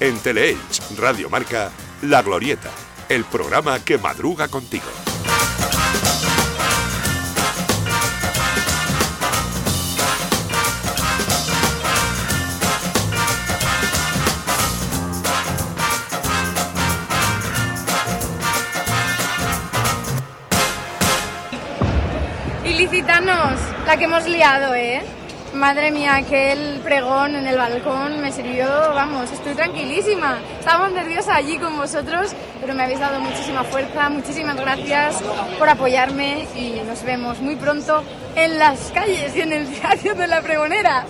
En Teleelch, Radio Marca, La Glorieta, el programa que madruga contigo. Ilicitanos, la que hemos liado, ¿eh? Madre mía, aquel pregón en el balcón me sirvió, vamos, estoy tranquilísima. Estábamos nerviosa allí con vosotros, pero me habéis dado muchísima fuerza. Muchísimas gracias por apoyarme y nos vemos muy pronto en las calles y en el diario de la pregonera.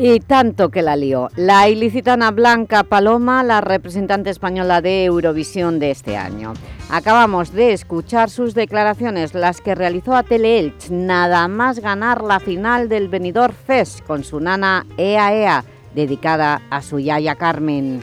Y tanto que la lió. La ilicitana Blanca Paloma, la representante española de Eurovisión de este año. Acabamos de escuchar sus declaraciones, las que realizó a Teleelch, nada más ganar la final del Benidorm Fest con su nana Ea Ea, dedicada a su yaya Carmen.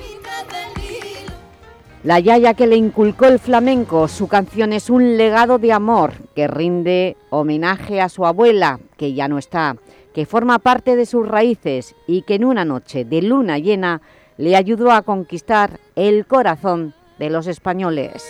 La yaya que le inculcó el flamenco, su canción es un legado de amor que rinde homenaje a su abuela, que ya no está, que forma parte de sus raíces y que en una noche de luna llena le ayudó a conquistar el corazón de los españoles.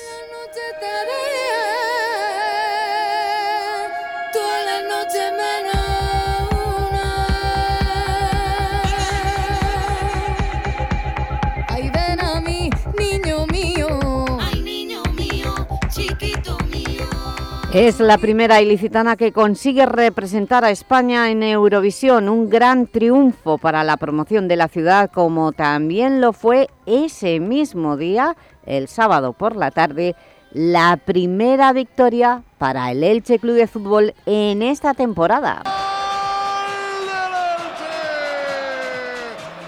Es la primera ilicitana que consigue representar a España en Eurovisión, un gran triunfo para la promoción de la ciudad, como también lo fue ese mismo día, el sábado por la tarde, la primera victoria para el Elche Club de Fútbol en esta temporada.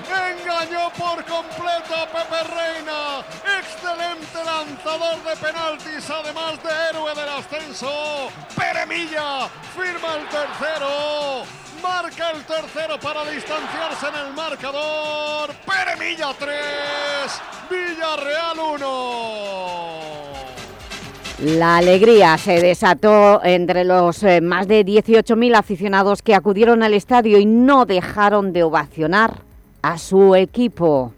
Engañó por completo a Pepe Reina, excelente lanzador además de héroe del ascenso. Peremilla firma el tercero, marca el tercero para distanciarse en el marcador. Peremilla 3, Villarreal 1. La alegría se desató entre los eh, más de 18.000 aficionados que acudieron al estadio y no dejaron de ovacionar a su equipo.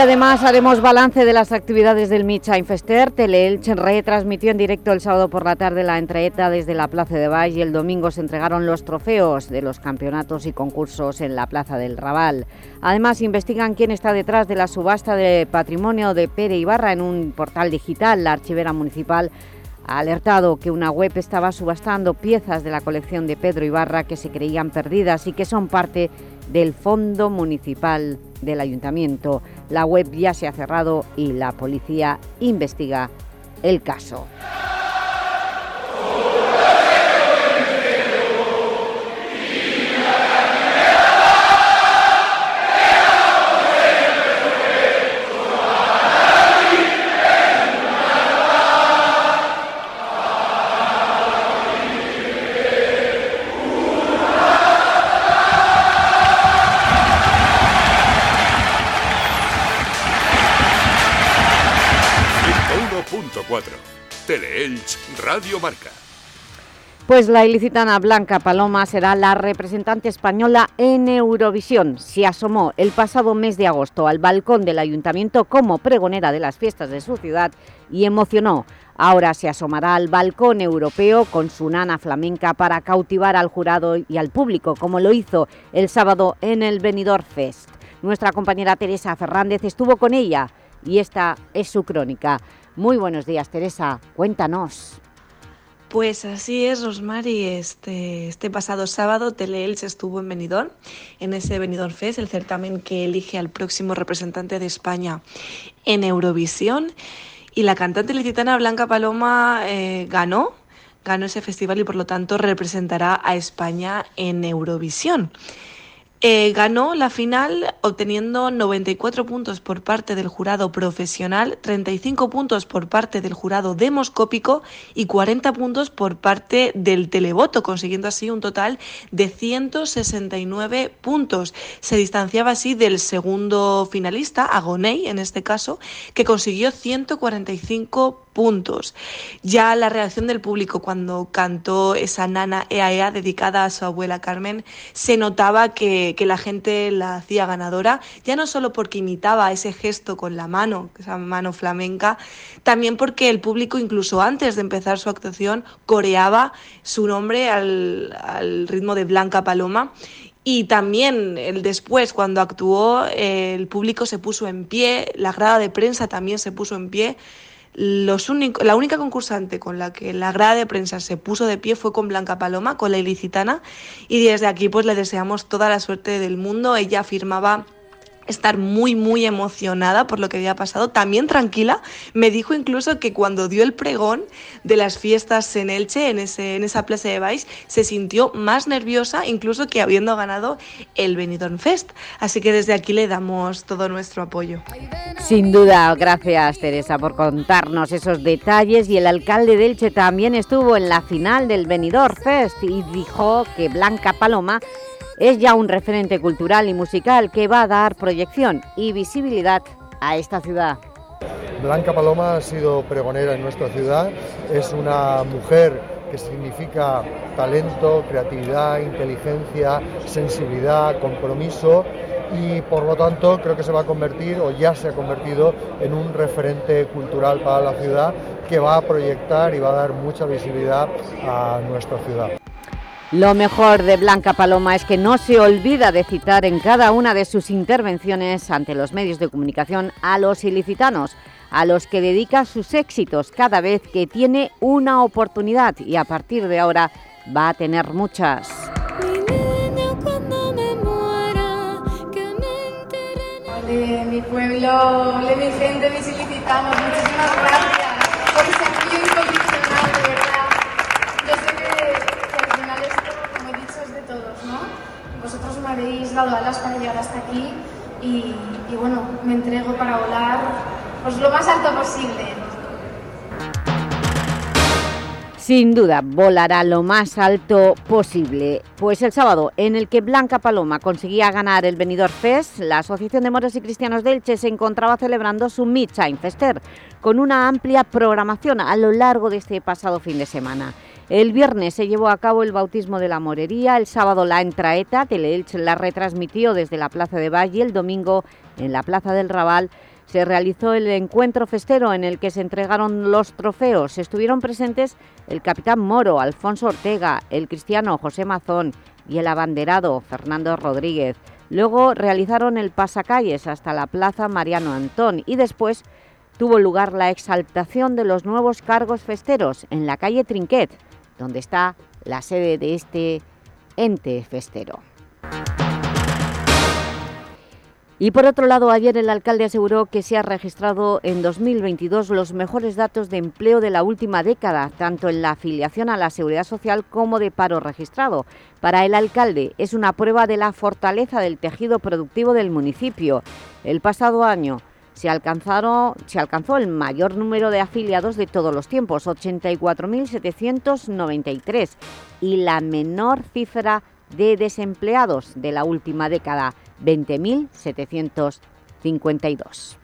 Además haremos balance de las actividades del Micha Fester. Teleelch retransmitió en directo el sábado por la tarde la entreeta desde la Plaza de Baix y el domingo se entregaron los trofeos de los campeonatos y concursos en la Plaza del Raval. Además investigan quién está detrás de la subasta de patrimonio de Pere Ibarra en un portal digital. La archivera municipal ha alertado que una web estaba subastando piezas de la colección de Pedro Ibarra que se creían perdidas y que son parte del Fondo Municipal del Ayuntamiento. La web ya se ha cerrado y la policía investiga el caso. Radio Marca. Pues la ilicitana Blanca Paloma será la representante española en Eurovisión. Se asomó el pasado mes de agosto al balcón del Ayuntamiento como pregonera de las fiestas de su ciudad y emocionó. Ahora se asomará al balcón europeo con su nana flamenca para cautivar al jurado y al público, como lo hizo el sábado en el Benidorm Fest. Nuestra compañera Teresa Fernández estuvo con ella y esta es su crónica. Muy buenos días, Teresa. Cuéntanos. Pues así es, Rosmary. Este, este pasado sábado Teleelch estuvo en Benidorm, en ese Benidorm Fest, el certamen que elige al próximo representante de España en Eurovisión. Y la cantante licitana Blanca Paloma eh, ganó, ganó ese festival y por lo tanto representará a España en Eurovisión. Eh, ganó la final obteniendo 94 puntos por parte del jurado profesional, 35 puntos por parte del jurado demoscópico y 40 puntos por parte del televoto, consiguiendo así un total de 169 puntos. Se distanciaba así del segundo finalista, Agoney en este caso, que consiguió 145 puntos. Ya la reacción del público cuando cantó esa nana Ea Ea dedicada a su abuela Carmen, se notaba que, que, la gente la hacía ganadora, ya no solo porque imitaba ese gesto con la mano, esa mano flamenca, también porque el público incluso antes de empezar su actuación coreaba su nombre al, al ritmo de Blanca Paloma. Y también el después, cuando actuó, el público se puso en pie, la grada de prensa también se puso en pie los la única concursante con la que la grada de prensa se puso de pie fue con Blanca Paloma, con la ilicitana, y desde aquí pues le deseamos toda la suerte del mundo. Ella afirmaba estar muy, muy emocionada por lo que había pasado, también tranquila. Me dijo incluso que cuando dio el pregón de las fiestas en Elche, en, ese, en esa plaza de Baix, se sintió más nerviosa incluso que habiendo ganado el Benidorm Fest. Así que desde aquí le damos todo nuestro apoyo. Sin duda, gracias Teresa por contarnos esos detalles y el alcalde de Elche también estuvo en la final del Benidorm Fest y dijo que Blanca Paloma es ya un referente cultural y musical que va a dar proyección y visibilidad a esta ciudad. Blanca Paloma ha sido pregonera en nuestra ciudad, es una mujer que significa talento, creatividad, inteligencia, sensibilidad, compromiso y por lo tanto creo que se va a convertir o ya se ha convertido en un referente cultural para la ciudad que va a proyectar y va a dar mucha visibilidad a nuestra ciudad. Lo mejor de Blanca Paloma es que no se olvida de citar en cada una de sus intervenciones ante los medios de comunicación a los ilicitanos, a los que dedica sus éxitos cada vez que tiene una oportunidad. Y a partir de ahora va a tener muchas. De mi pueblo, de mi gente, mis ilicitanos, muchísimas gracias habéis dado alas para llegar hasta aquí y, bueno, me entrego para volar pues lo más alto posible. Sin duda, volará lo más alto posible. Pues el sábado, en el que Blanca Paloma conseguía ganar el Benidorm Fest, la Asociación de Moros y Cristianos de Elche se encontraba celebrando su Midtime Fester, con una amplia programación a lo largo de este pasado fin de semana. El viernes se llevó a cabo el bautismo de la morería, el sábado la entraeta, Teleelch la retransmitió desde la Plaza de Valle, el domingo en la Plaza del Raval se realizó el encuentro festero en el que se entregaron los trofeos. Estuvieron presentes el capitán Moro, Alfonso Ortega, el cristiano José Mazón y el abanderado Fernando Rodríguez. Luego realizaron el pasacalles hasta la Plaza Mariano Antón y después tuvo lugar la exaltación de los nuevos cargos festeros en la calle Trinquet, donde está la sede de este ente festero. Y por otro lado, ayer el alcalde aseguró que se ha registrado en 2022 los mejores datos de empleo de la última década, tanto en la afiliación a la Seguridad Social como de paro registrado. Para el alcalde es una prueba de la fortaleza del tejido productivo del municipio. El pasado año se, alcanzó el mayor número de afiliados de todos los tiempos, 84.793, y la menor cifra de desempleados de la última década, 20.752.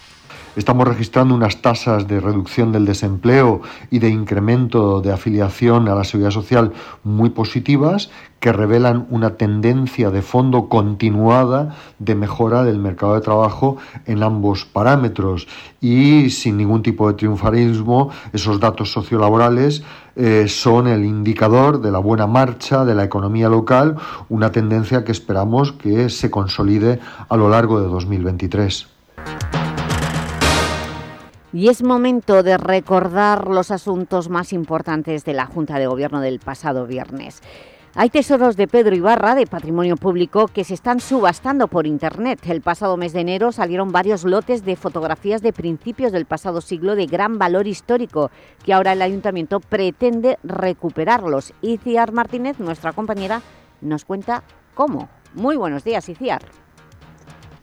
Estamos registrando unas tasas de reducción del desempleo y de incremento de afiliación a la Seguridad Social muy positivas que revelan una tendencia de fondo continuada de mejora del mercado de trabajo en ambos parámetros y sin ningún tipo de triunfarismo esos datos sociolaborales eh, son el indicador de la buena marcha de la economía local, una tendencia que esperamos que se consolide a lo largo de 2023. Y es momento de recordar los asuntos más importantes de la Junta de Gobierno del pasado viernes. Hay tesoros de Pedro Ibarra, de Patrimonio Público, que se están subastando por Internet. El pasado mes de enero salieron varios lotes de fotografías de principios del pasado siglo de gran valor histórico, que ahora el Ayuntamiento pretende recuperarlos. Y Ciar Martínez, nuestra compañera, nos cuenta cómo. Muy buenos días, Iciar.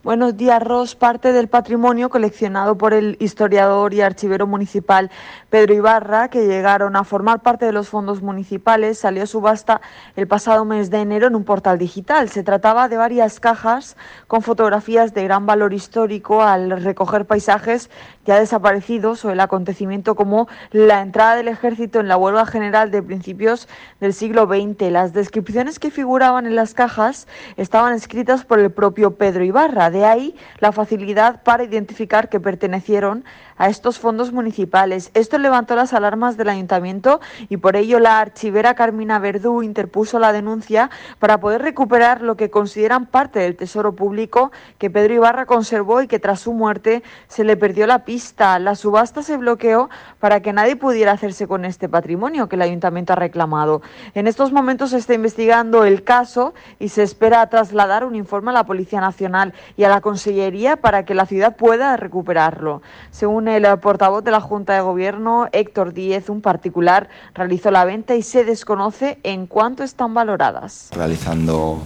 Buenos días, Ros. Parte del patrimonio coleccionado por el historiador y archivero municipal Pedro Ibarra, que llegaron a formar parte de los fondos municipales, salió a subasta el pasado mes de enero en un portal digital. Se trataba de varias cajas con fotografías de gran valor histórico al recoger paisajes ya desaparecidos o el acontecimiento como la entrada del ejército en la huelga general de principios del siglo XX. Las descripciones que figuraban en las cajas estaban escritas por el propio Pedro Ibarra de ahí la facilidad para identificar que pertenecieron a estos fondos municipales. Esto levantó las alarmas del ayuntamiento y por ello la archivera Carmina Verdú interpuso la denuncia para poder recuperar lo que consideran parte del tesoro público que Pedro Ibarra conservó y que tras su muerte se le perdió la pista. La subasta se bloqueó para que nadie pudiera hacerse con este patrimonio que el ayuntamiento ha reclamado. En estos momentos se está investigando el caso y se espera trasladar un informe a la Policía Nacional y a la Consellería para que la ciudad pueda recuperarlo. Según el portavoz de la Junta de Gobierno, Héctor Díez, un particular realizó la venta y se desconoce en cuánto están valoradas. Realizando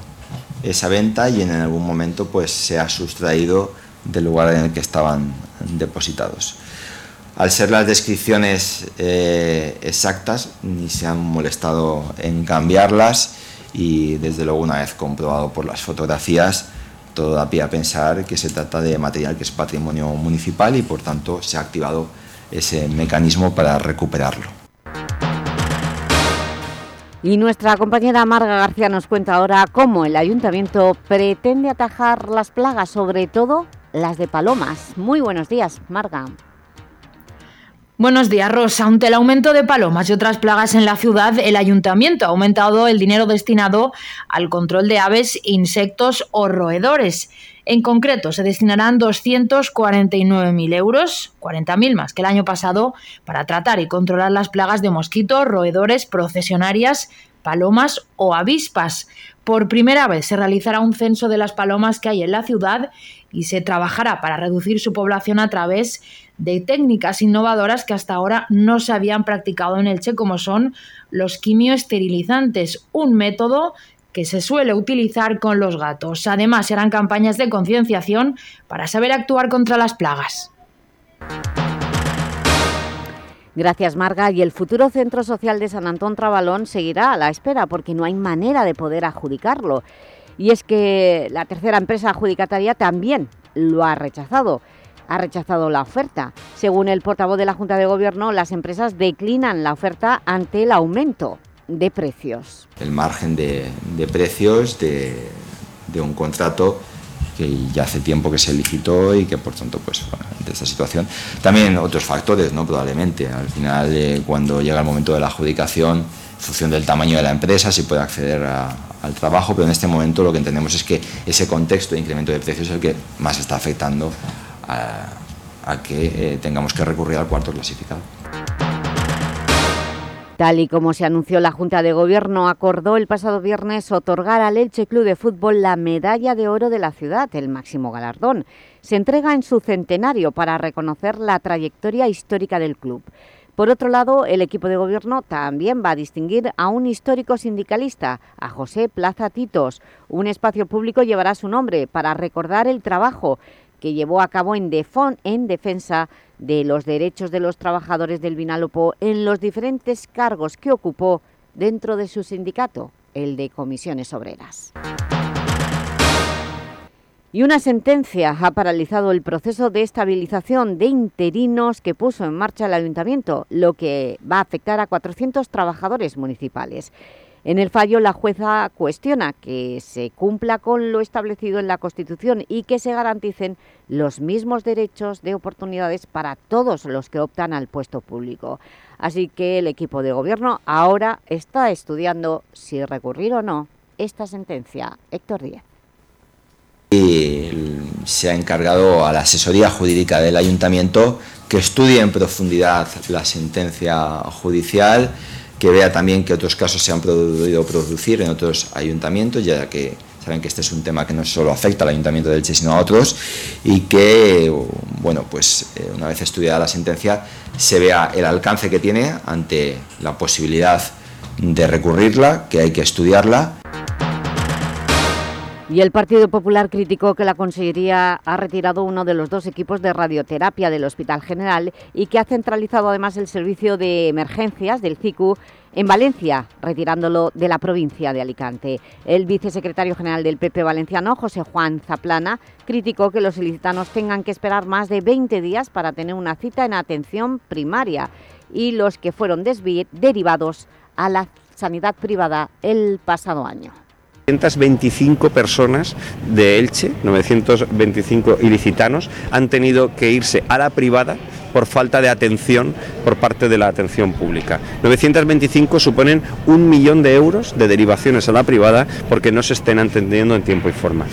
esa venta y en algún momento pues se ha sustraído del lugar en el que estaban depositados. Al ser las descripciones eh, exactas, ni se han molestado en cambiarlas y desde luego una vez comprobado por las fotografías, todo da pie a pensar que se trata de material que es patrimonio municipal y por tanto se ha activado ese mecanismo para recuperarlo. Y nuestra compañera Marga García nos cuenta ahora cómo el Ayuntamiento pretende atajar las plagas, sobre todo las de palomas. Muy buenos días, Marga. Buenos días, Rosa. Ante el aumento de palomas y otras plagas en la ciudad, el ayuntamiento ha aumentado el dinero destinado al control de aves, insectos o roedores. En concreto, se destinarán 249.000 euros, 40.000 más que el año pasado, para tratar y controlar las plagas de mosquitos, roedores, procesionarias, palomas o avispas. Por primera vez se realizará un censo de las palomas que hay en la ciudad y se trabajará para reducir su población a través de técnicas innovadoras que hasta ahora no se habían practicado en el Che, como son los quimioesterilizantes, un método que se suele utilizar con los gatos. Además, serán campañas de concienciación para saber actuar contra las plagas. Gracias, Marga. Y el futuro Centro Social de San Antón Trabalón seguirá a la espera porque no hay manera de poder adjudicarlo. Y es que la tercera empresa adjudicataria también lo ha rechazado ha rechazado la oferta. Según el portavoz de la Junta de Gobierno, las empresas declinan la oferta ante el aumento de precios. El margen de, precios de, un contrato que ya hace tiempo que se licitó y que por tanto pues de esta situación también otros factores no probablemente al final eh, cuando llega el momento de la adjudicación en función del tamaño de la empresa se puede acceder al trabajo pero en este momento lo que entendemos es que ese contexto de incremento de precios es el que más está afectando a, que eh, tengamos que recurrir al cuarto clasificado. Tal y como se anunció la Junta de Gobierno, acordó el pasado viernes otorgar al Elche Club de Fútbol la Medalla de Oro de la ciudad, el máximo galardón. Se entrega en su centenario para reconocer la trayectoria histórica del club. Por otro lado, el equipo de gobierno también va a distinguir a un histórico sindicalista, a José Plaza Titos. Un espacio público llevará su nombre para recordar el trabajo que llevó a cabo en, Defon, en defensa de los derechos de los trabajadores del Vinalopó en los diferentes cargos que ocupó dentro de su sindicato, el de Comisiones Obreras. Y una sentencia ha paralizado el proceso de estabilización de interinos que puso en marcha el Ayuntamiento, lo que va a afectar a 400 trabajadores municipales. En el fallo, la jueza cuestiona que se cumpla con lo establecido en la Constitución y que se garanticen los mismos derechos de oportunidades para todos los que optan al puesto público. Así que el equipo de gobierno ahora está estudiando si recurrir o no esta sentencia. Héctor Díez. se ha encargado a la asesoría jurídica del Ayuntamiento que estudie en profundidad la sentencia judicial que vea también que otros casos se han podido producir en otros ayuntamientos, ya que saben que este es un tema que no solo afecta al ayuntamiento de Elche, sino a otros, y que, bueno, pues eh, una vez estudiada la sentencia, se vea el alcance que tiene ante la posibilidad de recurrirla, que hay que estudiarla. Y el Partido Popular criticó que la Consellería ha retirado uno de los dos equipos de radioterapia del Hospital General y que ha centralizado además el servicio de emergencias del CICU en Valencia, retirándolo de la provincia de Alicante. El vicesecretario general del PP valenciano, José Juan Zaplana, criticó que los ilicitanos tengan que esperar más de 20 días para tener una cita en atención primaria y los que fueron derivados a la sanidad privada el pasado año. 925 personas de Elche, 925 ilicitanos, han tenido que irse a la privada por falta de atención por parte de la atención pública. 925 suponen un millón de euros de derivaciones a la privada porque no se estén atendiendo en tiempo y forma.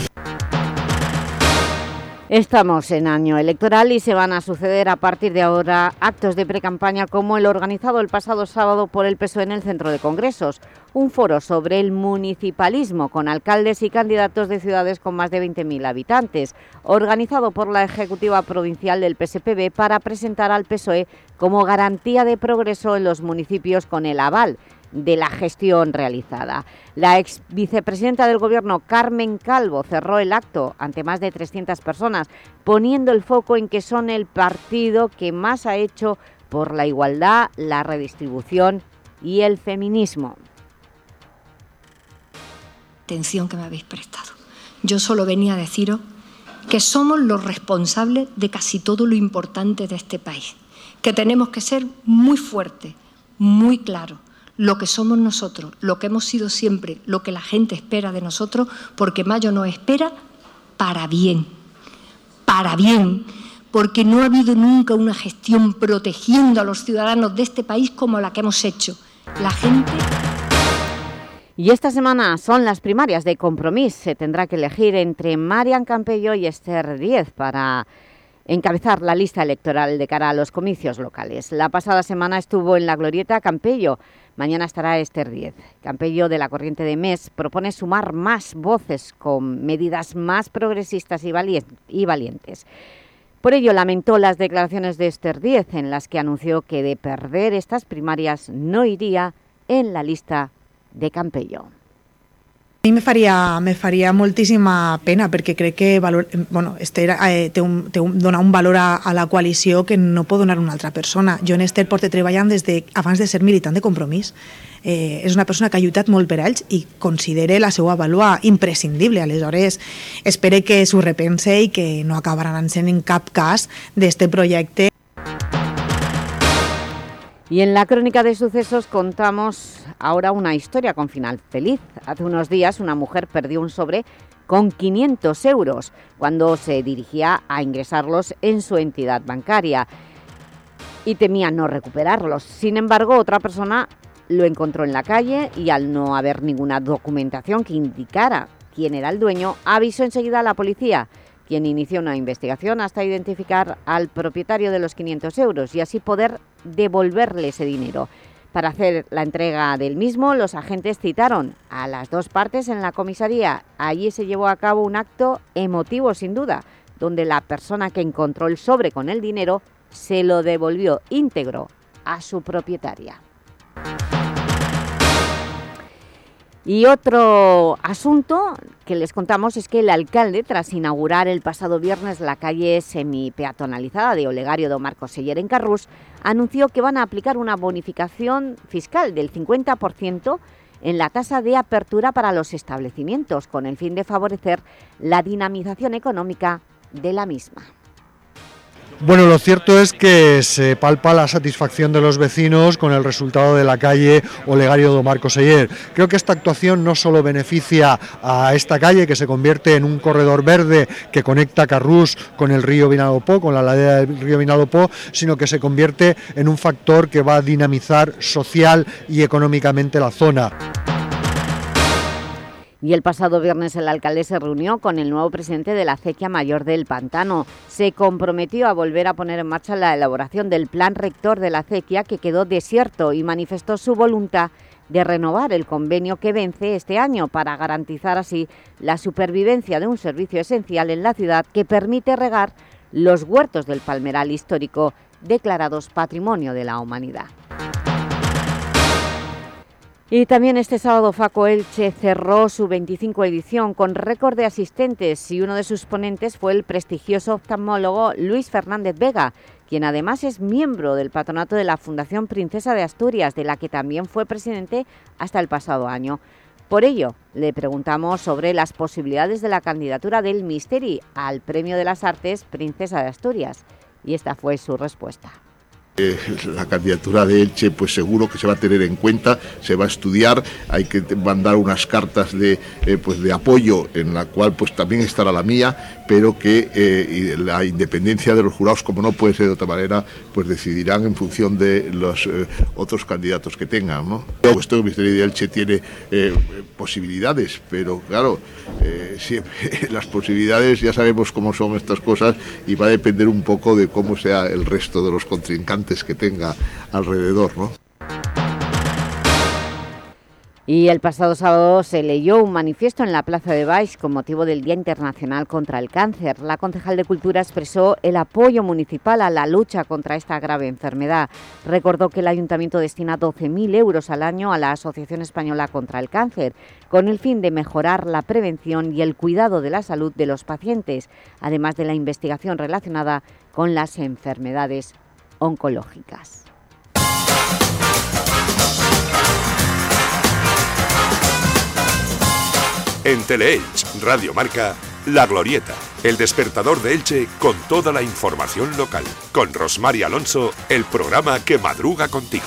Estamos en año electoral y se van a suceder a partir de ahora actos de precampaña como el organizado el pasado sábado por el PSOE en el Centro de Congresos, un foro sobre el municipalismo con alcaldes y candidatos de ciudades con más de 20.000 habitantes, organizado por la Ejecutiva Provincial del PSPB para presentar al PSOE como garantía de progreso en los municipios con el aval de la gestión realizada. La ex vicepresidenta del Gobierno, Carmen Calvo, cerró el acto ante más de 300 personas, poniendo el foco en que son el partido que más ha hecho por la igualdad, la redistribución y el feminismo. Atención que me habéis prestado. Yo solo venía a deciros que somos los responsables de casi todo lo importante de este país, que tenemos que ser muy fuertes, muy claros, lo que somos nosotros, lo que hemos sido siempre, lo que la gente espera de nosotros, porque Mayo nos espera para bien, para bien, porque no ha habido nunca una gestión protegiendo a los ciudadanos de este país como la que hemos hecho. La gente... Y esta semana son las primarias de Compromís. Se tendrá que elegir entre Marian Campello y Esther Díez para encabezar la lista electoral de cara a los comicios locales. La pasada semana estuvo en la Glorieta Campello, Mañana estará Esther Díez. Campello de la Corriente de MES propone sumar más voces con medidas más progresistas y valientes. Por ello lamentó las declaraciones de Esther Díez en las que anunció que de perder estas primarias no iría en la lista de Campello. A mi me faria, me faria moltíssima pena perquè crec que valor, bueno, Esther eh, té un, té un, dona un valor a, a la coalició que no pot donar una altra persona. Jo en Esther porto treballant des de, abans de ser militant de compromís. Eh, és una persona que ha lluitat molt per ells i considere la seva vàlua imprescindible. Aleshores, espere que s'ho repense i que no acabaran sent en cap cas d'este projecte. Y en la crónica de sucesos contamos ahora una historia con final feliz. Hace unos días una mujer perdió un sobre con 500 euros cuando se dirigía a ingresarlos en su entidad bancaria y temía no recuperarlos. Sin embargo, otra persona lo encontró en la calle y al no haber ninguna documentación que indicara quién era el dueño, avisó enseguida a la policía quien inició una investigación hasta identificar al propietario de los 500 euros y así poder devolverle ese dinero. Para hacer la entrega del mismo, los agentes citaron a las dos partes en la comisaría. Allí se llevó a cabo un acto emotivo, sin duda, donde la persona que encontró el sobre con el dinero se lo devolvió íntegro a su propietaria. Y otro asunto que les contamos es que el alcalde, tras inaugurar el pasado viernes la calle semi-peatonalizada de Olegario do Marcos Seller en Carrús, anunció que van a aplicar una bonificación fiscal del 50% en la tasa de apertura para los establecimientos, con el fin de favorecer la dinamización económica de la misma. Bueno, lo cierto es que se palpa la satisfacción de los vecinos con el resultado de la calle Olegario do Marco Seller. Creo que esta actuación no solo beneficia a esta calle, que se convierte en un corredor verde que conecta Carrús con el río Vinalopó, con la ladera del río Vinalopó, sino que se convierte en un factor que va a dinamizar social y económicamente la zona. Y el pasado viernes el alcalde se reunió con el nuevo presidente de la acequia mayor del Pantano. Se comprometió a volver a poner en marcha la elaboración del plan rector de la acequia que quedó desierto y manifestó su voluntad de renovar el convenio que vence este año para garantizar así la supervivencia de un servicio esencial en la ciudad que permite regar los huertos del Palmeral histórico declarados Patrimonio de la Humanidad. Y también este sábado Faco Elche cerró su 25 edición con récord de asistentes y uno de sus ponentes fue el prestigioso oftalmólogo Luis Fernández Vega, quien además es miembro del patronato de la Fundación Princesa de Asturias, de la que también fue presidente hasta el pasado año. Por ello, le preguntamos sobre las posibilidades de la candidatura del Misteri al Premio de las Artes Princesa de Asturias, y esta fue su respuesta. Eh, la candidatura de Elche pues seguro que se va a tener en cuenta, se va a estudiar, hay que mandar unas cartas de, eh, pues de apoyo en la cual pues también estará la mía, pero que eh, la independencia de los jurados, como no puede ser de otra manera, pues decidirán en función de los otros candidatos que tengan. ¿no? Puesto que el Ministerio de Elche tiene posibilidades, pero claro, las posibilidades ya sabemos cómo son estas cosas y va a depender un poco de cómo sea el resto de los contrincantes que tenga alrededor. Y el pasado sábado se leyó un manifiesto en la Plaza de Baix con motivo del Día Internacional contra el Cáncer. La concejal de Cultura expresó el apoyo municipal a la lucha contra esta grave enfermedad. Recordó que el Ayuntamiento destina 12.000 euros al año a la Asociación Española contra el Cáncer, con el fin de mejorar la prevención y el cuidado de la salud de los pacientes, además de la investigación relacionada con las enfermedades oncológicas. En Teleelch, Radio Marca, La Glorieta, el despertador de Elche con toda la información local. Con Rosmar Alonso, el programa que madruga contigo.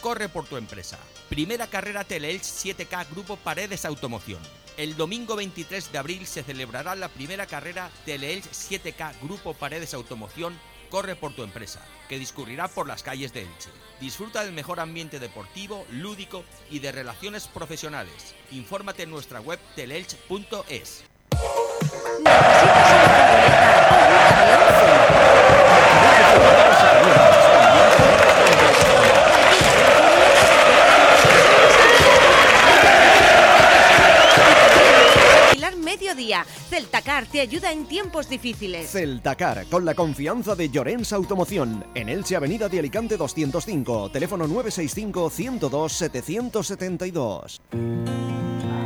Corre por tu empresa. Primera carrera Teleelch 7K Grupo Paredes Automoción. El domingo 23 de abril se celebrará la primera carrera Teleelch 7K Grupo Paredes Automoción Corre por tu empresa, que discurrirá por las calles de Elche. Disfruta del mejor ambiente deportivo, lúdico y de relaciones profesionales. Infórmate en nuestra web teleelch.es. mediodía. Celtacar te ayuda en tiempos difíciles. Celtacar, con la confianza de Llorens Automoción. En Elche, Avenida de Alicante 205. Teléfono 965 102 772.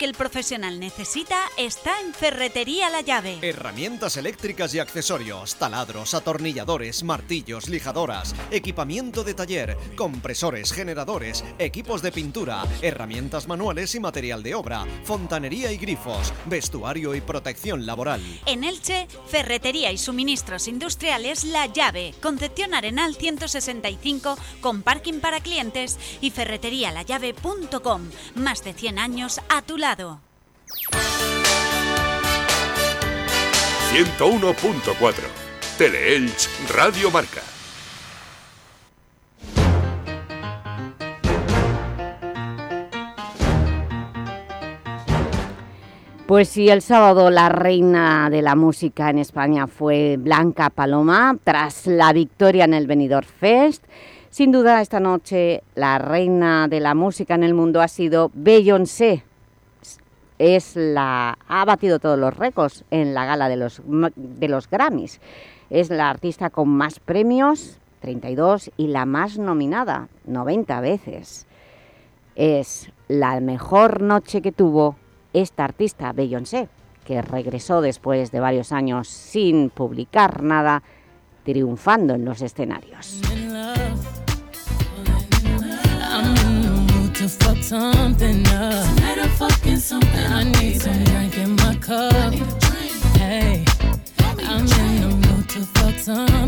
que el profesional necesita está en Ferretería La Llave. Herramientas eléctricas y accesorios, taladros, atornilladores, martillos, lijadoras, equipamiento de taller, compresores, generadores, equipos de pintura, herramientas manuales y material de obra, fontanería y grifos, vestuario y protección laboral. En Elche, Ferretería y Suministros Industriales La Llave, Concepción Arenal 165 con parking para clientes y ferreterialallave.com. Más de 100 años a tu lado. 101.4 Teleelch Radio Marca. Pues sí, el sábado la reina de la música en España fue Blanca Paloma, tras la victoria en el Benidorm Fest. Sin duda, esta noche la reina de la música en el mundo ha sido Beyoncé es la, ha batido todos los récords en la gala de los, de los Grammys. Es la artista con más premios, 32, y la más nominada, 90 veces. Es la mejor noche que tuvo esta artista, Beyoncé, que regresó después de varios años sin publicar nada, triunfando en los escenarios. to fuck something up. Tonight I'm fucking something. I need some drink in my cup. Hey, I'm in the mood to fuck something.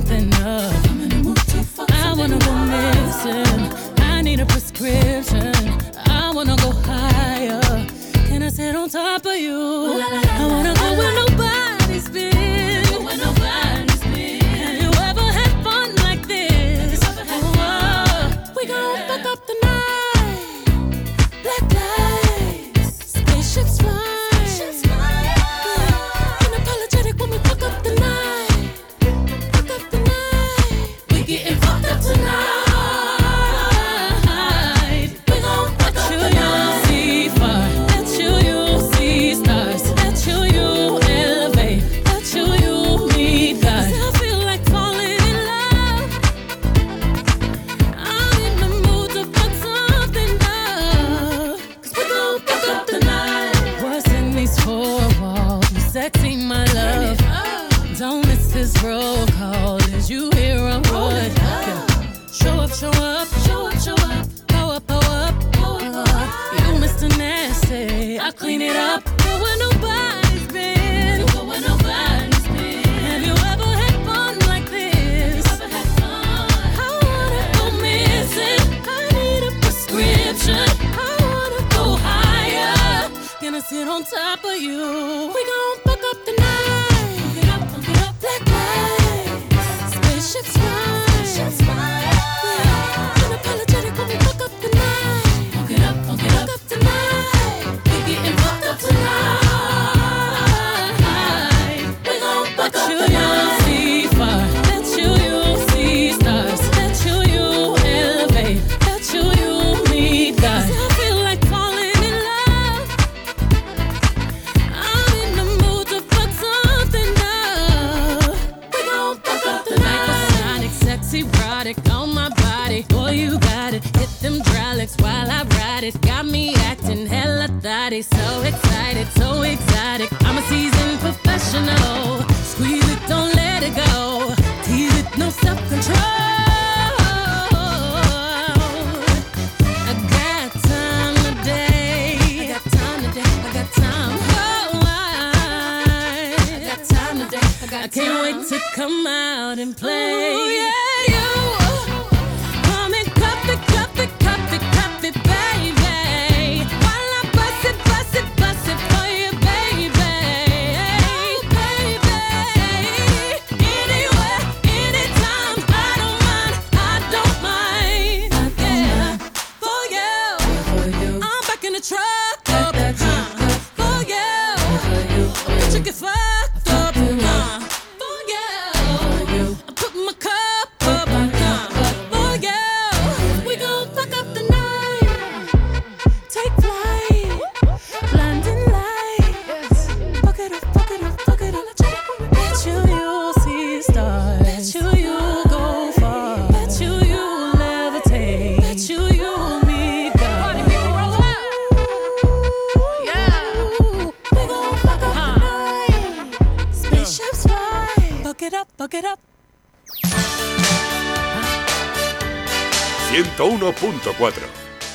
101.4.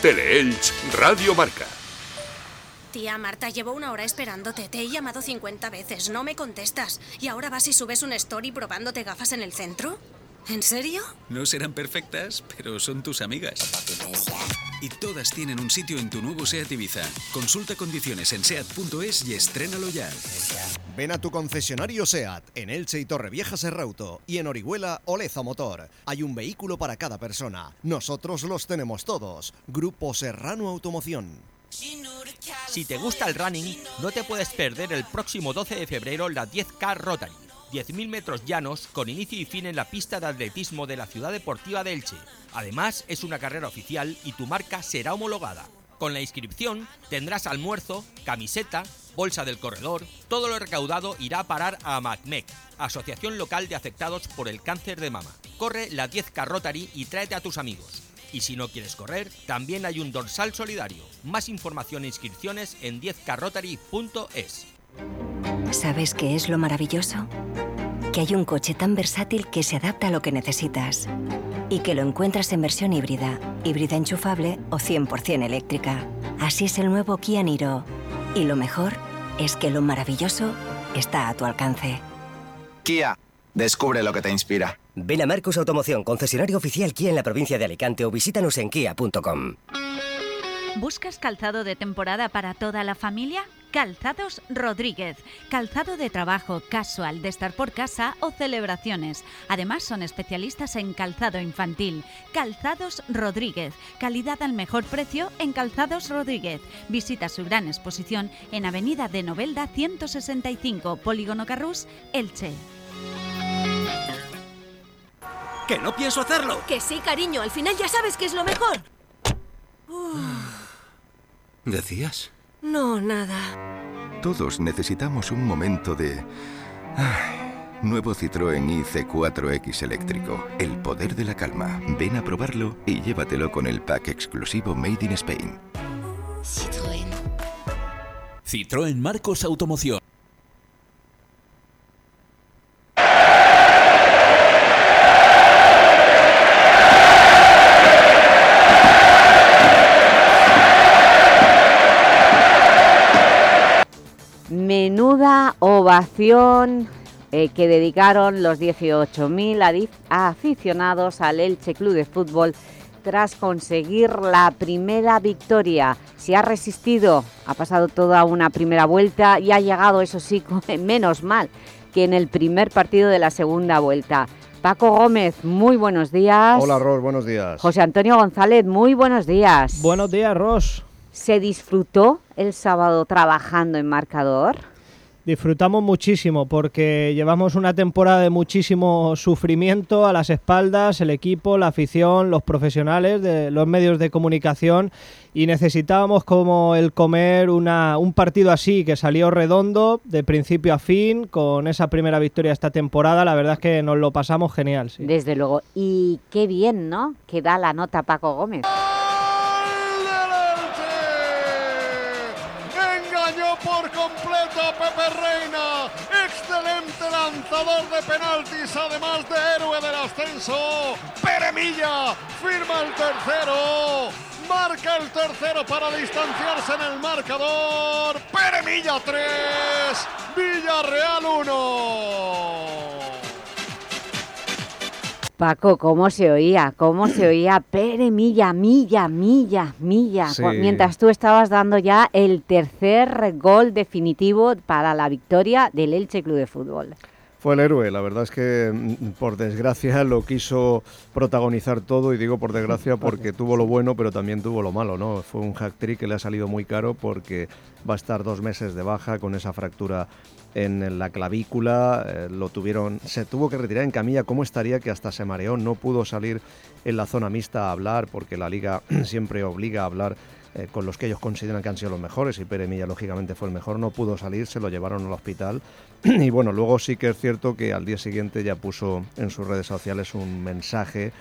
Teleelch Radio Marca. Tía Marta, llevo una hora esperándote. Te he llamado 50 veces, no me contestas. ¿Y ahora vas y subes un story probándote gafas en el centro? ¿En serio? No serán perfectas, pero son tus amigas y todas tienen un sitio en tu nuevo SEAT Ibiza. Consulta condiciones en SEAT.es y estrénalo ya. Ven a tu concesionario SEAT en Elche y Torrevieja Serrauto y en Orihuela Oleza Motor. Hay un vehículo para cada persona. Nosotros los tenemos todos. Grupo Serrano Automoción. Si te gusta el running, no te puedes perder el próximo 12 de febrero la 10K Rotary 10.000 metros llanos con inicio y fin en la pista de atletismo de la ciudad deportiva de Elche. Además, es una carrera oficial y tu marca será homologada. Con la inscripción tendrás almuerzo, camiseta, bolsa del corredor. Todo lo recaudado irá a parar a AMACMEC, Asociación Local de Afectados por el Cáncer de Mama. Corre la 10K y tráete a tus amigos. Y si no quieres correr, también hay un dorsal solidario. Más información e inscripciones en 10krotary.es. ¿Sabes qué es lo maravilloso? Que hay un coche tan versátil que se adapta a lo que necesitas y que lo encuentras en versión híbrida, híbrida enchufable o 100% eléctrica. Así es el nuevo Kia Niro. Y lo mejor es que lo maravilloso está a tu alcance. Kia, descubre lo que te inspira. Ven a Marcus Automoción, concesionario oficial Kia en la provincia de Alicante o visítanos en kia.com. ¿Buscas calzado de temporada para toda la familia? Calzados Rodríguez. Calzado de trabajo, casual, de estar por casa o celebraciones. Además son especialistas en calzado infantil. Calzados Rodríguez. Calidad al mejor precio en Calzados Rodríguez. Visita su gran exposición en Avenida de Novelda 165, Polígono Carrús, Elche. ¡Que no pienso hacerlo! Que sí, cariño, al final ya sabes que es lo mejor. ¿Decías? No, nada. Todos necesitamos un momento de... Ay, nuevo Citroën IC4X eléctrico. El poder de la calma. Ven a probarlo y llévatelo con el pack exclusivo Made in Spain. Citroën. Citroën Marcos Automoción. Menuda ovación eh, que dedicaron los 18.000 adi- aficionados al Elche Club de Fútbol tras conseguir la primera victoria. Se ha resistido, ha pasado toda una primera vuelta y ha llegado, eso sí, menos mal que en el primer partido de la segunda vuelta. Paco Gómez, muy buenos días. Hola, Ros, buenos días. José Antonio González, muy buenos días. Buenos días, Ros. ¿Se disfrutó el sábado trabajando en marcador? Disfrutamos muchísimo porque llevamos una temporada de muchísimo sufrimiento a las espaldas, el equipo, la afición, los profesionales de los medios de comunicación y necesitábamos como el comer una, un partido así que salió redondo de principio a fin con esa primera victoria esta temporada. La verdad es que nos lo pasamos genial. Desde luego. Y qué bien, ¿no? Que da la nota Paco Gómez. De penaltis, además de héroe del ascenso. Pere Milla firma el tercero. Marca el tercero para distanciarse en el marcador. Pere Milla 3, Villarreal 1. Paco, ¿cómo se oía? ¿Cómo se oía? Pere, milla, milla, milla, milla. Sí. Mientras tú estabas dando ya el tercer gol definitivo para la victoria del Elche Club de Fútbol. Fue el héroe, la verdad es que mm, por desgracia lo quiso protagonizar todo y digo por desgracia porque tuvo lo bueno pero también tuvo lo malo, ¿no? Fue un hack trick que le ha salido muy caro porque va a estar dos meses de baja con esa fractura en la clavícula, eh, lo tuvieron, se tuvo que retirar en camilla, ¿cómo estaría que hasta se mareó? No pudo salir en la zona mixta a hablar porque la liga siempre obliga a hablar eh, con los que ellos consideran que han sido los mejores y Pere Milla lógicamente fue el mejor, no pudo salir, se lo llevaron al hospital y bueno, luego sí que es cierto que al día siguiente ya puso en sus redes sociales un mensaje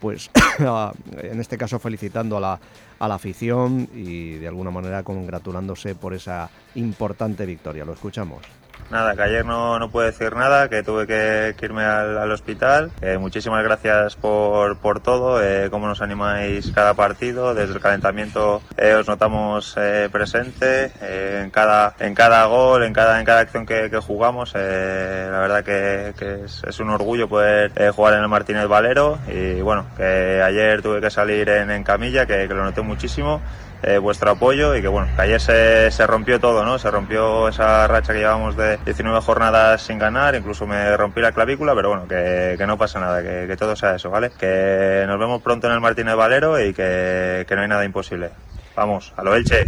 pues en este caso felicitando a la, a la afición y de alguna manera congratulándose por esa importante victoria. Lo escuchamos. Nada, que ayer no, no pude decir nada, que tuve que, irme al, al hospital. Eh, muchísimas gracias por, por todo, eh, cómo nos animáis cada partido. Desde el calentamiento eh, os notamos eh, presente en, cada, en cada gol, en cada, en cada acción que, jugamos. La verdad que, que es, un orgullo poder jugar en el Martínez Valero. Y bueno, que ayer tuve que salir en, camilla, que lo noté muchísimo eh, vuestro apoyo y que bueno, que ayer se, se rompió todo, ¿no? Se rompió esa racha que llevamos de 19 jornadas sin ganar, incluso me rompí la clavícula, pero bueno, que, que no pasa nada, que, que todo sea eso, ¿vale? Que nos vemos pronto en el Martínez Valero y que, que no hay nada imposible. Vamos, a lo Elche.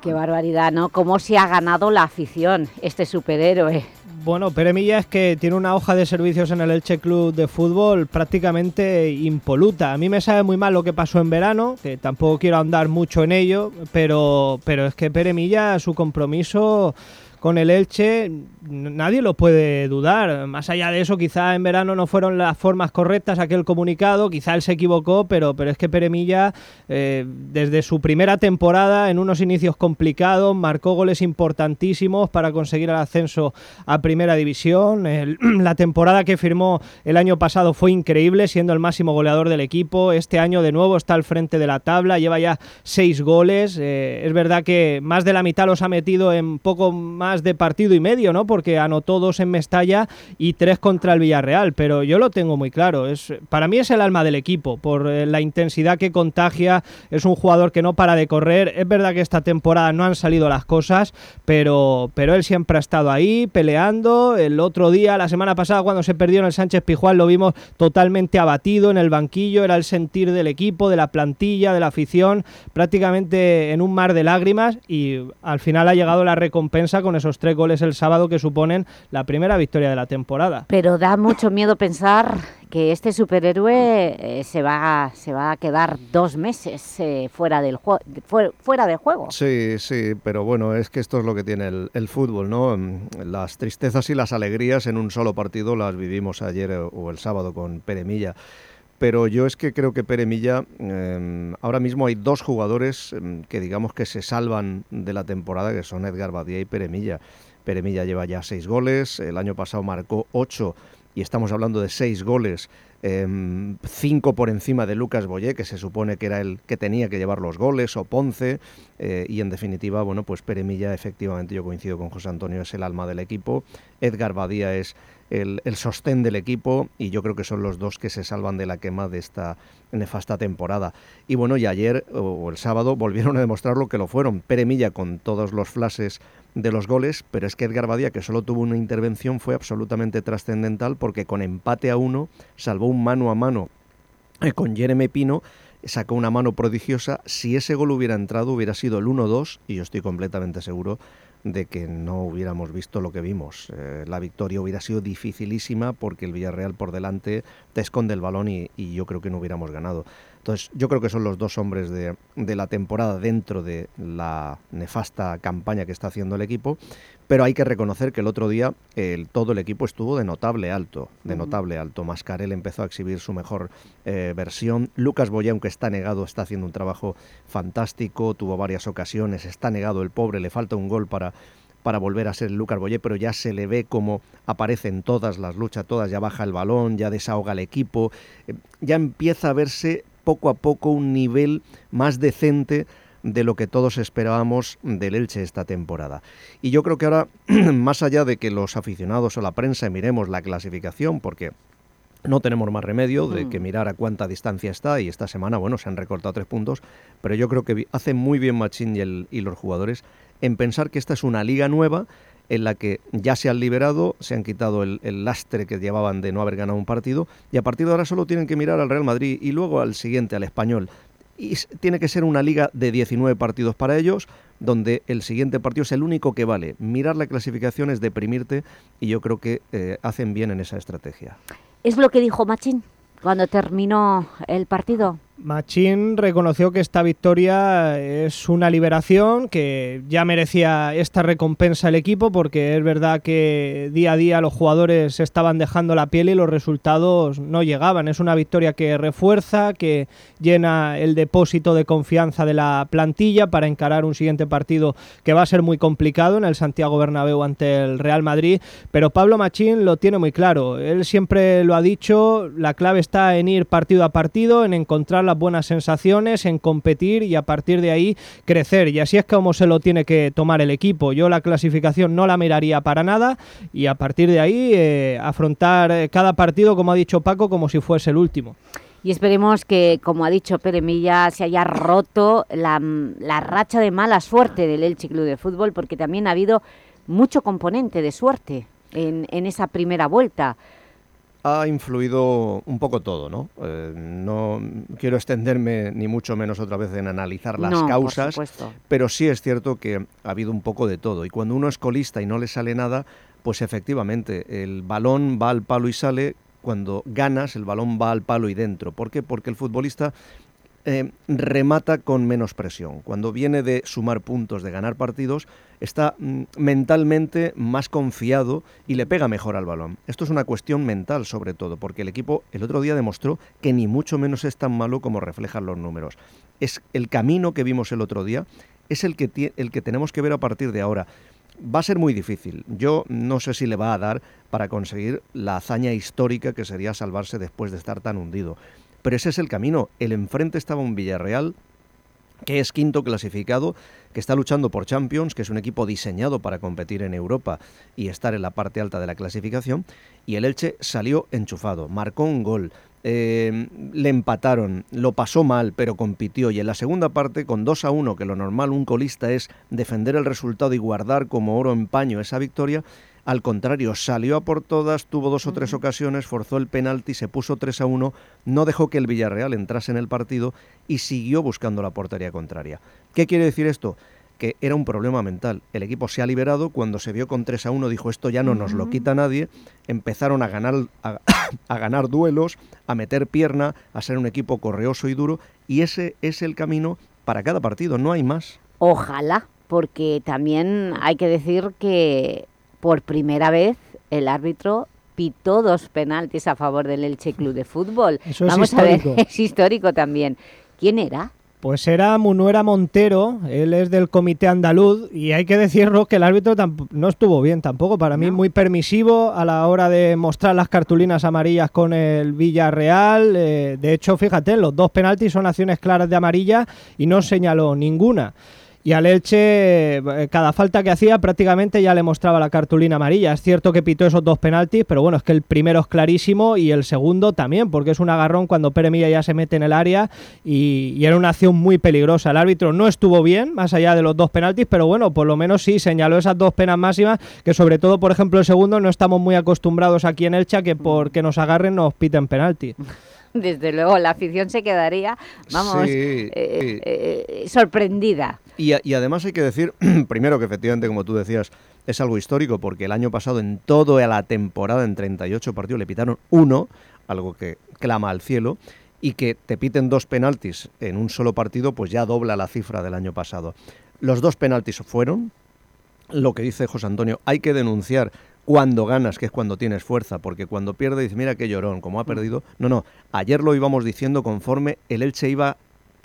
Qué barbaridad, ¿no? Cómo se ha ganado la afición, este superhéroe. Bueno, Pere Milla es que tiene una hoja de servicios en el Elche Club de Fútbol prácticamente impoluta. A mí me sabe muy mal lo que pasó en verano, que tampoco quiero andar mucho en ello, pero, pero es que Pere Milla, su compromiso con el Elche, nadie lo puede dudar. Más allá de eso, quizá en verano no fueron las formas correctas aquel comunicado, quizá él se equivocó, pero, pero es que Peremilla, eh, desde su primera temporada, en unos inicios complicados, marcó goles importantísimos para conseguir el ascenso a Primera División. la temporada que firmó el año pasado fue increíble, siendo el máximo goleador del equipo. Este año de nuevo está al frente de la tabla, lleva ya seis goles. Eh, es verdad que más de la mitad los ha metido en poco más de partido y medio, ¿no? Porque anotó dos en Mestalla y tres contra el Villarreal, pero yo lo tengo muy claro. Es, para mí es el alma del equipo, por eh, la intensidad que contagia. Es un jugador que no para de correr. Es verdad que esta temporada no han salido las cosas, pero, pero él siempre ha estado ahí peleando. El otro día, la semana pasada, cuando se perdió en el Sánchez Pijuán, lo vimos totalmente abatido en el banquillo. Era el sentir del equipo, de la plantilla, de la afición, prácticamente en un mar de lágrimas y al final ha llegado la recompensa con esos tres goles el sábado que suponen la primera victoria de la temporada. Pero da mucho miedo pensar que este superhéroe eh, se, va, se va a quedar dos meses eh, fuera, del fuera del juego. Sí, sí, pero bueno, es que esto es lo que tiene el, el, fútbol, ¿no? Mm, las tristezas y las alegrías en un solo partido las vivimos ayer o el sábado con Peremilla pero yo es que creo que Pere Milla, em, ahora mismo hay dos jugadores em, que digamos que se salvan de la temporada, que son Edgar Badía y Pere Milla. Pere Milla lleva ya seis goles, el año pasado marcó ocho y estamos hablando de seis goles, em, cinco por encima de Lucas Boyé, que se supone que era el que tenía que llevar los goles, o Ponce, eh, y en definitiva, bueno, pues Pere Milla, efectivamente, yo coincido con José Antonio, es el alma del equipo, Edgar Badía es el, sostén del equipo y yo creo que son los dos que se salvan de la quema de esta nefasta temporada. Y bueno, y ayer o el sábado volvieron a demostrar lo que lo fueron. Pere Milla con todos los flashes de los goles, pero es que Edgar Badía, que solo tuvo una intervención, fue absolutamente trascendental porque con empate a uno salvó un mano a mano eh, con Jeremy Pino sacó una mano prodigiosa. Si ese gol hubiera entrado, hubiera sido el 1-2, y yo estoy completamente seguro de que no hubiéramos visto lo que vimos. Eh, la victoria hubiera sido dificilísima porque el Villarreal por delante te esconde el balón y, yo creo que no hubiéramos ganado. Entonces, yo creo que son los dos hombres de, de, la temporada dentro de la nefasta campaña que está haciendo el equipo, pero hay que reconocer que el otro día el, todo el equipo estuvo de notable alto, de notable alto. Mascarel empezó a exhibir su mejor eh, versión. Lucas Boya, aunque está negado, está haciendo un trabajo fantástico, tuvo varias ocasiones, está negado el pobre, le falta un gol para para volver a ser Lucas Boyé, pero ya se le ve como aparece en todas las luchas, todas, ya baja el balón, ya desahoga el equipo, eh, ya empieza a verse poco a poco un nivel más decente de lo que todos esperábamos del Elche esta temporada. Y yo creo que ahora, más allá de que los aficionados o la prensa miremos la clasificación, porque no tenemos más remedio de que mm. mirar a cuánta distancia está y esta semana, bueno, se han recortado tres puntos, pero yo creo que hace muy bien Machín y, y los jugadores en pensar que esta es una liga nueva en la que ya se han liberado, se han quitado el, lastre que llevaban de no haber ganado un partido y a partir de ahora solo tienen que mirar al Real Madrid y luego al siguiente, al español y tiene que ser una liga de 19 partidos para ellos, donde el siguiente partido es el único que vale. Mirar la clasificación es deprimirte y yo creo que eh, hacen bien en esa estrategia. Es lo que dijo Machín cuando terminó el partido. Machín reconoció que esta victoria es una liberación, que ya merecía esta recompensa el equipo, porque es verdad que día a día los jugadores estaban dejando la piel y los resultados no llegaban. Es una victoria que refuerza, que llena el depósito de confianza de la plantilla para encarar un siguiente partido que va a ser muy complicado en el Santiago Bernabéu ante el Real Madrid. Pero Pablo Machín lo tiene muy claro. Él siempre lo ha dicho, la clave está en ir partido a partido, en encontrar las buenas sensaciones, en competir y a partir de ahí crecer. Y así es como se lo tiene que tomar el equipo. Yo la clasificación no la miraría para nada y a partir de ahí eh, afrontar eh, cada partido, como ha dicho Paco, como si fuese el último. Y esperemos que, como ha dicho Pere Milla, se haya roto la, la racha de mala suerte del Elche Club de Fútbol, porque también ha habido mucho componente de suerte en, en esa primera vuelta ha influido un poco todo, ¿no? Eh, no quiero extenderme ni mucho menos otra vez en analizar las causas, pero sí es cierto que ha habido un poco de todo. Y cuando uno es colista y no le sale nada, pues efectivamente el balón va al palo y sale. Cuando ganas, el balón va al palo y dentro. ¿Por qué? Porque el futbolista eh, remata con menos presión. Cuando viene de sumar puntos, de ganar partidos, está mm, mentalmente más confiado y le pega mejor al balón. Esto es una cuestión mental sobre todo, porque el equipo el otro día demostró que ni mucho menos es tan malo como reflejan los números. Es el camino que vimos el otro día, es el que, el que tenemos que ver a partir de ahora. Va a ser muy difícil. Yo no sé si le va a dar para conseguir la hazaña histórica que sería salvarse después de estar tan hundido. Pero ese es el camino. El enfrente estaba un Villarreal que es quinto clasificado, que está luchando por Champions, que es un equipo diseñado para competir en Europa y estar en la parte alta de la clasificación, y el Elche salió enchufado, marcó un gol, eh, le empataron, lo pasó mal, pero compitió, y en la segunda parte, con 2 a 1, que lo normal un colista es defender el resultado y guardar como oro en paño esa victoria, al contrario, salió a por todas, tuvo dos o tres ocasiones, forzó el penalti, se puso 3 a 1, no dejó que el Villarreal entrase en el partido y siguió buscando la portería contraria. ¿Qué quiere decir esto? Que era un problema mental. El equipo se ha liberado, cuando se vio con 3 a 1 dijo esto ya no nos lo quita nadie, empezaron a ganar, a, a ganar duelos, a meter pierna, a ser un equipo correoso y duro, y ese es el camino para cada partido, no hay más. Ojalá, porque también hay que decir que por primera vez el árbitro pitó dos penaltis a favor del Elche Club de Fútbol. Eso es Vamos a histórico. ver, es histórico también. ¿Quién era? Pues era Munuera Montero, él es del comité andaluz y hay que decirlo que el árbitro no estuvo bien tampoco, para mí muy permisivo a la hora de mostrar las cartulinas amarillas con el Villarreal, eh, de hecho fíjate, los dos penaltis son acciones claras de amarilla y no señaló ninguna. Y al Elche, eh, cada falta que hacía prácticamente ya le mostraba la cartulina amarilla. Es cierto que pitó esos dos penaltis, pero bueno, es que el primero es clarísimo y el segundo también, porque es un agarrón cuando Pere Milla ya se mete en el área y, y era una acción muy peligrosa. El árbitro no estuvo bien, más allá de los dos penaltis, pero bueno, por lo menos sí señaló esas dos penas máximas, que sobre todo, por ejemplo, el segundo no estamos muy acostumbrados aquí en Elche a que porque nos agarren nos piten penalti. Desde luego, la afición se quedaría, vamos, Sí, eh, sí. eh, sorprendida. Y, además hay que decir, primero que efectivamente, como tú decías, es algo histórico porque el año pasado en toda la temporada, en 38 partidos, le pitaron uno, algo que clama al cielo, y que te piten dos penaltis en un solo partido, pues ya dobla la cifra del año pasado. Los dos penaltis fueron, lo que dice José Antonio, hay que denunciar cuando ganas, que es cuando tienes fuerza, porque cuando pierdes dices, mira qué llorón, como ha perdido. No, no, ayer lo íbamos diciendo conforme el Elche iba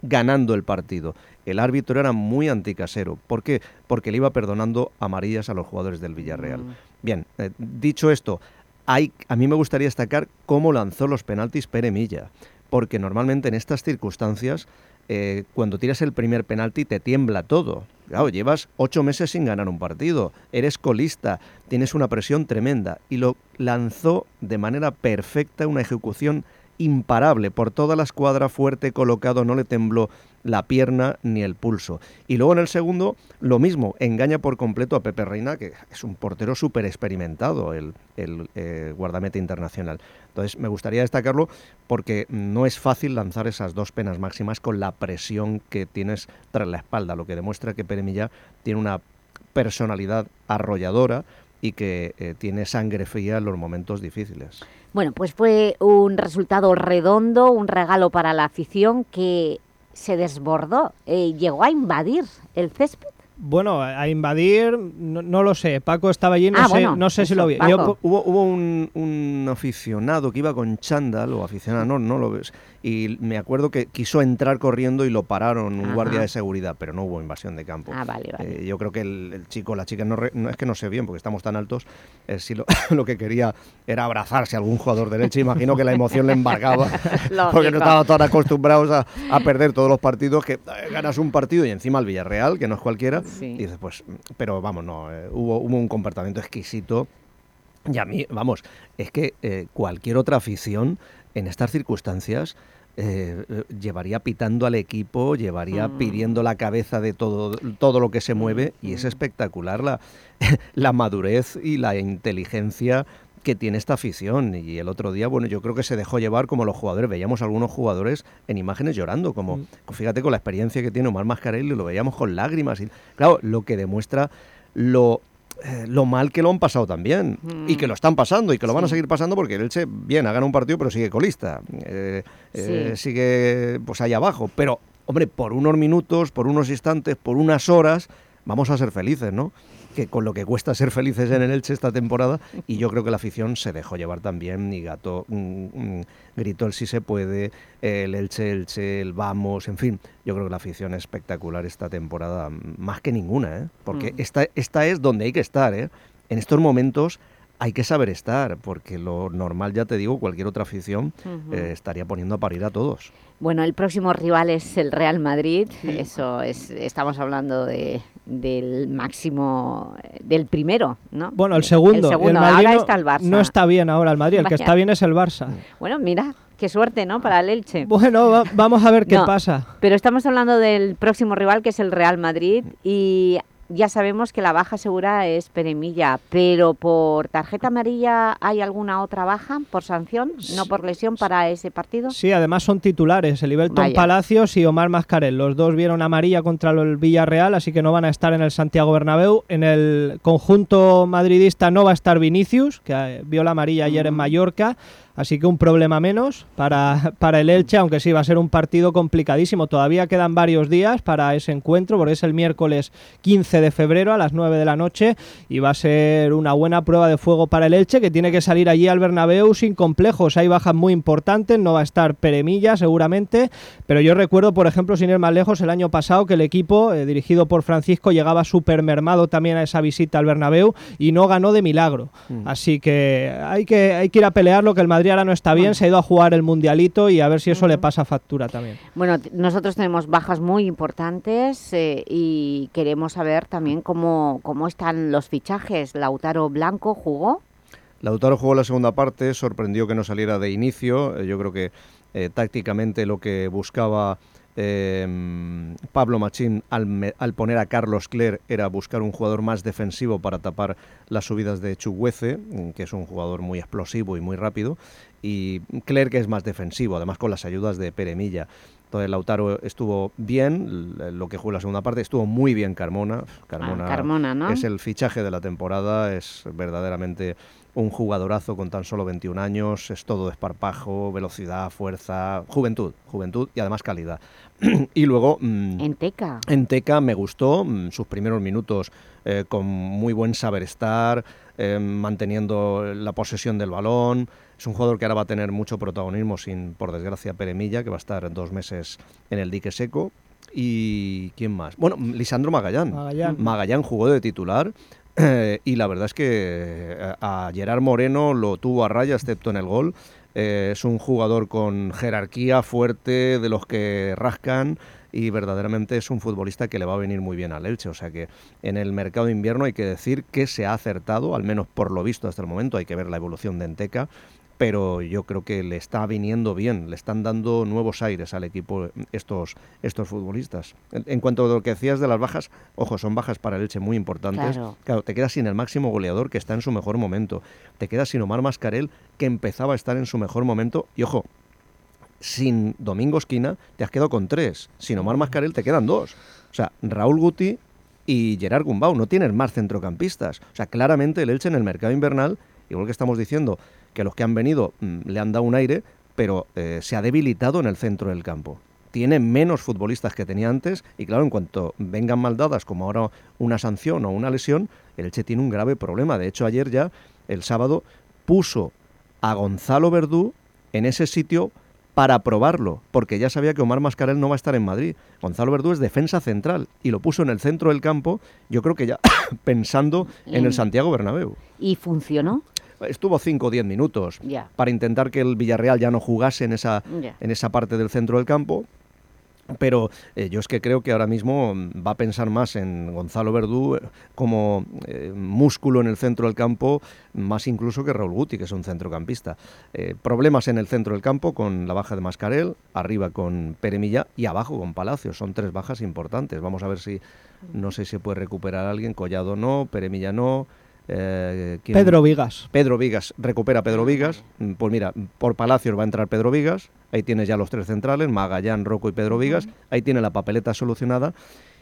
ganando el partido. El árbitro era muy anticasero. ¿Por qué? Porque le iba perdonando amarillas a los jugadores del Villarreal. Bien, eh, dicho esto, hay, a mí me gustaría destacar cómo lanzó los penaltis Pere Milla, porque normalmente en estas circunstancias, eh, cuando tiras el primer penalti te tiembla todo. Claro, llevas ocho meses sin ganar un partido, eres colista, tienes una presión tremenda y lo lanzó de manera perfecta, una ejecución imparable por toda la escuadra fuerte colocado, no le tembló la pierna ni el pulso. Y luego en el segundo, lo mismo, engaña por completo a Pepe Reina, que es un portero súper experimentado, el, el eh, guardameta internacional. Entonces me gustaría destacarlo porque no es fácil lanzar esas dos penas máximas con la presión que tienes tras la espalda, lo que demuestra que Pere Millá tiene una personalidad arrolladora y que eh, tiene sangre fría en los momentos difíciles. Bueno, pues fue un resultado redondo, un regalo para la afición que se desbordó, eh, llegó a invadir el césped. Bueno, a invadir, no, no lo sé. Paco estaba allí, no Ah, sé, bueno, no sé si lo vi. Yo Hubo, hubo un, un aficionado que iba con chándal, o aficionado, no, no lo ves, y me acuerdo que quiso entrar corriendo y lo pararon un Ajá. guardia de seguridad, pero no hubo invasión de campo. Ah, vale, vale. Eh, yo creo que el, el chico, la chica, no, re- no es que no sé bien, porque estamos tan altos, eh, sí lo, lo que quería era abrazarse a algún jugador de leche. Imagino que la emoción le embargaba, porque no estaban tan acostumbrados a, a perder todos los partidos, que eh, ganas un partido y encima el Villarreal, que no es cualquiera, y dices, pues, pero vamos, no, eh, hubo, hubo un comportamiento exquisito. Y a mí, vamos, es que eh, cualquier otra afición en estas circunstancias eh, eh, llevaría pitando al equipo, llevaría Mm. pidiendo la cabeza de todo, todo lo que se mueve y es espectacular la, la madurez y la inteligencia que tiene esta afición. Y el otro día, bueno, yo creo que se dejó llevar como los jugadores. Veíamos a algunos jugadores en imágenes llorando, como fíjate con la experiencia que tiene Omar Mascarelli, lo veíamos con lágrimas. Y, claro, lo que demuestra lo eh, lo mal que lo han pasado también Mm. y que lo están pasando y que lo van a seguir pasando porque el Elche, bien, ha ganado un partido pero sigue colista, eh, eh, sigue pues ahí abajo, pero hombre, por unos minutos, por unos instantes, por unas horas, vamos a ser felices, ¿no? Que con lo que cuesta ser felices en el Elche esta temporada y yo creo que la afición se dejó llevar también y gato mm, mm, gritó el sí se puede, el Elche, Elche, el vamos, en fin, yo creo que la afición es espectacular esta temporada, más que ninguna, ¿eh? Porque Mm. esta, esta es donde hay que estar, ¿eh? En estos momentos hay que saber estar, porque lo normal, ya te digo, cualquier otra afición eh, estaría poniendo a parir a todos. Bueno, el próximo rival es el Real Madrid, eso es, estamos hablando de, del máximo, eh, del primero, ¿no? Bueno, el segundo. El segundo, Madrid ahora no, está el Barça. No está bien ahora el Madrid, el que está bien es el Barça. Bueno, mira, qué suerte, ¿no? Para el Elche. Bueno, va- vamos a ver qué No, pasa. Pero estamos hablando del próximo rival, que es el Real Madrid, y ya sabemos que la baja segura es Peremilla, pero por tarjeta amarilla hay alguna otra baja por sanción, no por lesión para ese partido. Sí, además son titulares, el Ibelton Vaya. Palacios y Omar Mascarel. Los dos vieron amarilla contra el Villarreal, así que no van a estar en el Santiago Bernabéu. En el conjunto madridista no va a estar Vinicius, que eh, vio la amarilla ayer en Mallorca, así que un problema menos para, para el Elche, aunque sí va a ser un partido complicadísimo. Todavía quedan varios días para ese encuentro, porque es el miércoles 15 de febrero a las 9 de la noche y va a ser una buena prueba de fuego para el Elche, que tiene que salir allí al Bernabéu sin complejos. Hay bajas muy importantes, no va a estar Peremilla seguramente, pero yo recuerdo, por ejemplo, sin ir más lejos, el año pasado que el equipo, eh, dirigido por Francisco, llegaba súper mermado también a esa visita al Bernabéu y no ganó de milagro. Mm. Así que hay, que hay que ir a pelearlo, que el Madrid ahora no está bien, se ha ido a jugar el Mundialito y a ver si eso le pasa factura también. Bueno, nosotros tenemos bajas muy importantes eh, y queremos saber también cómo, cómo están los fichajes. Lautaro Blanco jugó. Lautaro jugó la segunda parte, sorprendió que no saliera de inicio. eh, Yo creo que eh, tácticamente lo que buscaba eh, Pablo Machín al, poner a Carlos Cler era buscar un jugador más defensivo para tapar las subidas de Chuguece, mm, que es un jugador muy explosivo y muy rápido, y Cler que es más defensivo, además con las ayudas de Peremilla. Entonces Lautaro estuvo bien, lo que jugó la segunda parte, estuvo muy bien Carmona. Carmona, Ah, Carmona, ¿no? es el fichaje de la temporada, es verdaderamente un jugadorazo con tan solo 21 años, es todo desparpajo, velocidad, fuerza, juventud, juventud y además calidad. y luego... mm, En Teca. en Teca me gustó mm, sus primeros minutos eh, con muy buen saber estar, eh, manteniendo la posesión del balón. Es un jugador que ahora va a tener mucho protagonismo sin, por desgracia, Peremilla, que va a estar dos meses en el dique seco. ¿Y quién más? Bueno, Lisandro Magallán. Magallán. Magallán jugó de titular. y la verdad es que eh, a Gerard Moreno lo tuvo a raya, excepto en el gol. Eh, es un jugador con jerarquía fuerte, de los que rascan y verdaderamente es un futbolista que le va a venir muy bien al Elche. O sea que en el mercado de invierno hay que decir que se ha acertado, al menos por lo visto hasta el momento. Hay que ver la evolución de Enteca, pero yo creo que le está viniendo bien, le están dando nuevos aires al equipo estos, estos futbolistas. En, en cuanto a lo que decías de las bajas, ojo, son bajas para el Elche muy importantes. Claro. te quedas sin el máximo goleador que está en su mejor momento. Te quedas sin Omar Mascarel que empezaba a estar en su mejor momento. Y ojo, sin Domingo Esquina te has quedado con tres. Sin Omar Mascarel te quedan dos. O sea, Raúl Guti y Gerard Gumbau. No tienes más centrocampistas. O sea, claramente el Elche en el mercado invernal, igual que estamos diciendo que los que han venido mm, le han dado un aire, pero eh, se ha debilitado en el centro del campo. Tiene menos futbolistas que tenía antes y claro, en cuanto vengan mal dadas, como ahora una sanción o una lesión, el Elche tiene un grave problema. De hecho, ayer ya, el sábado, puso a Gonzalo Verdú en ese sitio para probarlo, porque ya sabía que Omar Mascarel no va a estar en Madrid. Gonzalo Verdú es defensa central y lo puso en el centro del campo, yo creo que ya pensando en En- el Santiago Bernabéu. ¿Y funcionó? Estuvo 5 o 10 minutos para intentar que el Villarreal ya no jugase en esa, en esa parte del centro del campo. Pero eh, yo es que creo que ahora mismo mm, va a pensar más en Gonzalo Verdú eh, como eh, músculo en el centro del campo, más incluso que Raúl Guti, que es un centrocampista. Eh, problemas en el centro del campo con la baja de Mascarel, arriba con Peremilla y abajo con Palacios. Son tres bajas importantes. Vamos a ver si, no sé si se puede recuperar alguien. Collado no, Peremilla no. Eh. Pedro Vigas. Pedro Vigas, recupera Pedro Vigas. Mm, Pues mira, por Palacios va a entrar Pedro Vigas. Ahí tienes ya los tres centrales, Magallán, Rocco y Pedro Vigas. Ahí tiene la papeleta solucionada.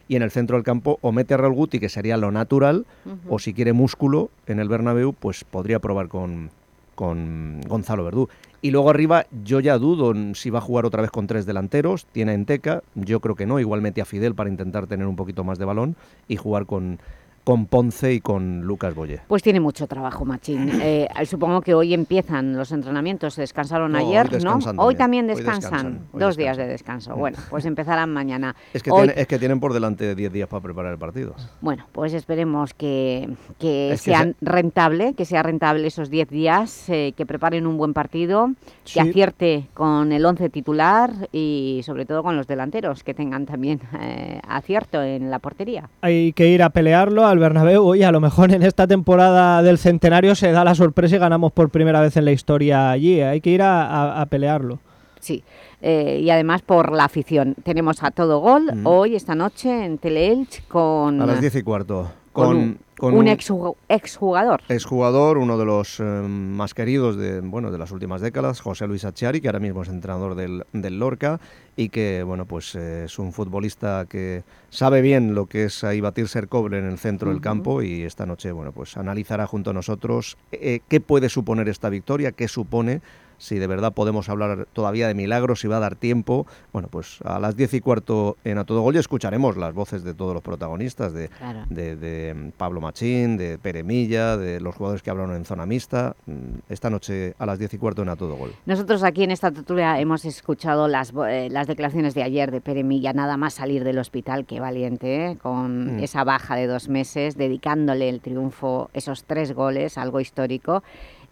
y en el centro del campo o mete a Raúl Guti, que sería lo natural, o si quiere músculo en el Bernabéu, pues podría probar con, con Gonzalo Verdú. Y luego arriba yo ya dudo si va a jugar otra vez con tres delanteros, tiene a Enteca, yo creo que no, igual mete a Fidel para intentar tener un poquito más de balón y jugar con, con Ponce y con Lucas Boye. Pues tiene mucho trabajo, Machín. Eh, supongo que hoy empiezan los entrenamientos. Se descansaron No, hoy ayer, ¿no? Hoy también. Hoy descansan. hoy Dos días de descanso. Bueno, pues empezarán mañana. Es que, Hoy- tiene- es que tienen por delante 10 días para preparar el partido. Bueno, pues esperemos que, que Es que sean rentable, que sea rentable esos 10 días, eh, que preparen un buen partido, Sí. que acierte con el 11 titular y sobre todo con los delanteros, que tengan también eh, acierto en la portería. Hay que ir a pelearlo al Bernabéu. Oye, a lo mejor en esta temporada del centenario se da la sorpresa y ganamos por primera vez en la historia allí. Hay que ir a, a- a pelearlo. Sí, eh, y además por la afición. Tenemos a todo gol Mm. hoy, esta noche, en Teleelch, con, A las 10 y cuarto. con con un exju- exjugador. exjugador, uno de los eh, más queridos de, bueno, de las últimas décadas, José Luis Achiari, que ahora mismo es entrenador del, del Lorca y que bueno, pues, eh, es un futbolista que sabe bien lo que es ahí batirse el cobre en el centro del campo y esta noche bueno, pues, analizará junto a nosotros eh, qué puede suponer esta victoria, qué supone si de verdad podemos hablar todavía de milagros, si va a dar tiempo. Bueno, pues a las 10 y cuarto en A Todo Gol ya escucharemos las voces de todos los protagonistas, de, Claro. de, de, mm, Pablo Machín, de Pere Milla, de los jugadores que hablaron en zona mixta. Mm, Esta noche a las 10 y cuarto en A Todo Gol. Nosotros aquí en esta tertulia hemos escuchado las, eh, las declaraciones de ayer de Pere Milla, nada más salir del hospital, qué valiente, ¿eh? con Mm. esa baja de dos meses, dedicándole el triunfo, esos tres goles, algo histórico,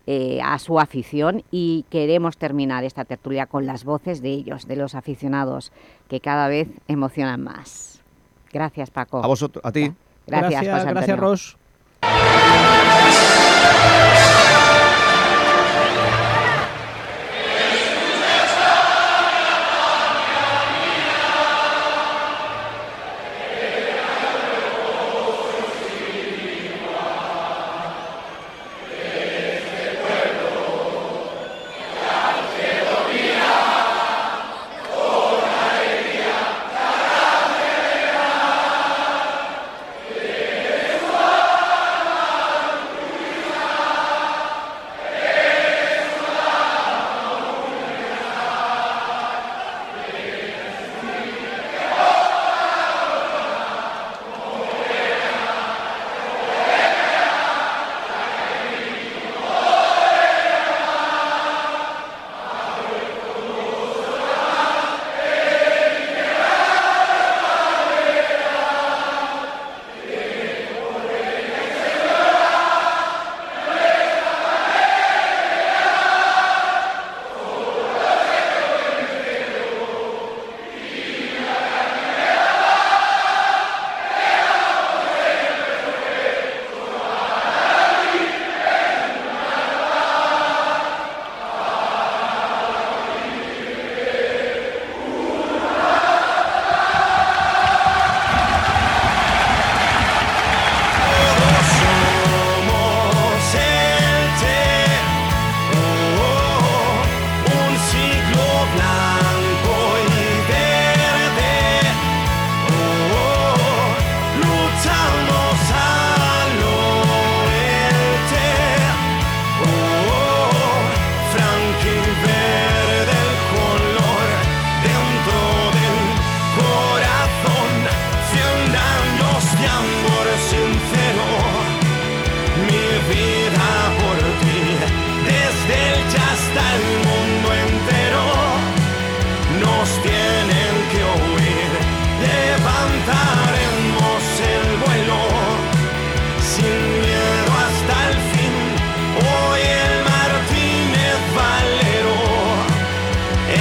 eh, a su afición y queremos terminar esta tertulia con las voces de ellos, de los aficionados, que cada vez emocionan más. Gracias, Paco. A vosotros, a ti. Gracias, José gracias. Ros.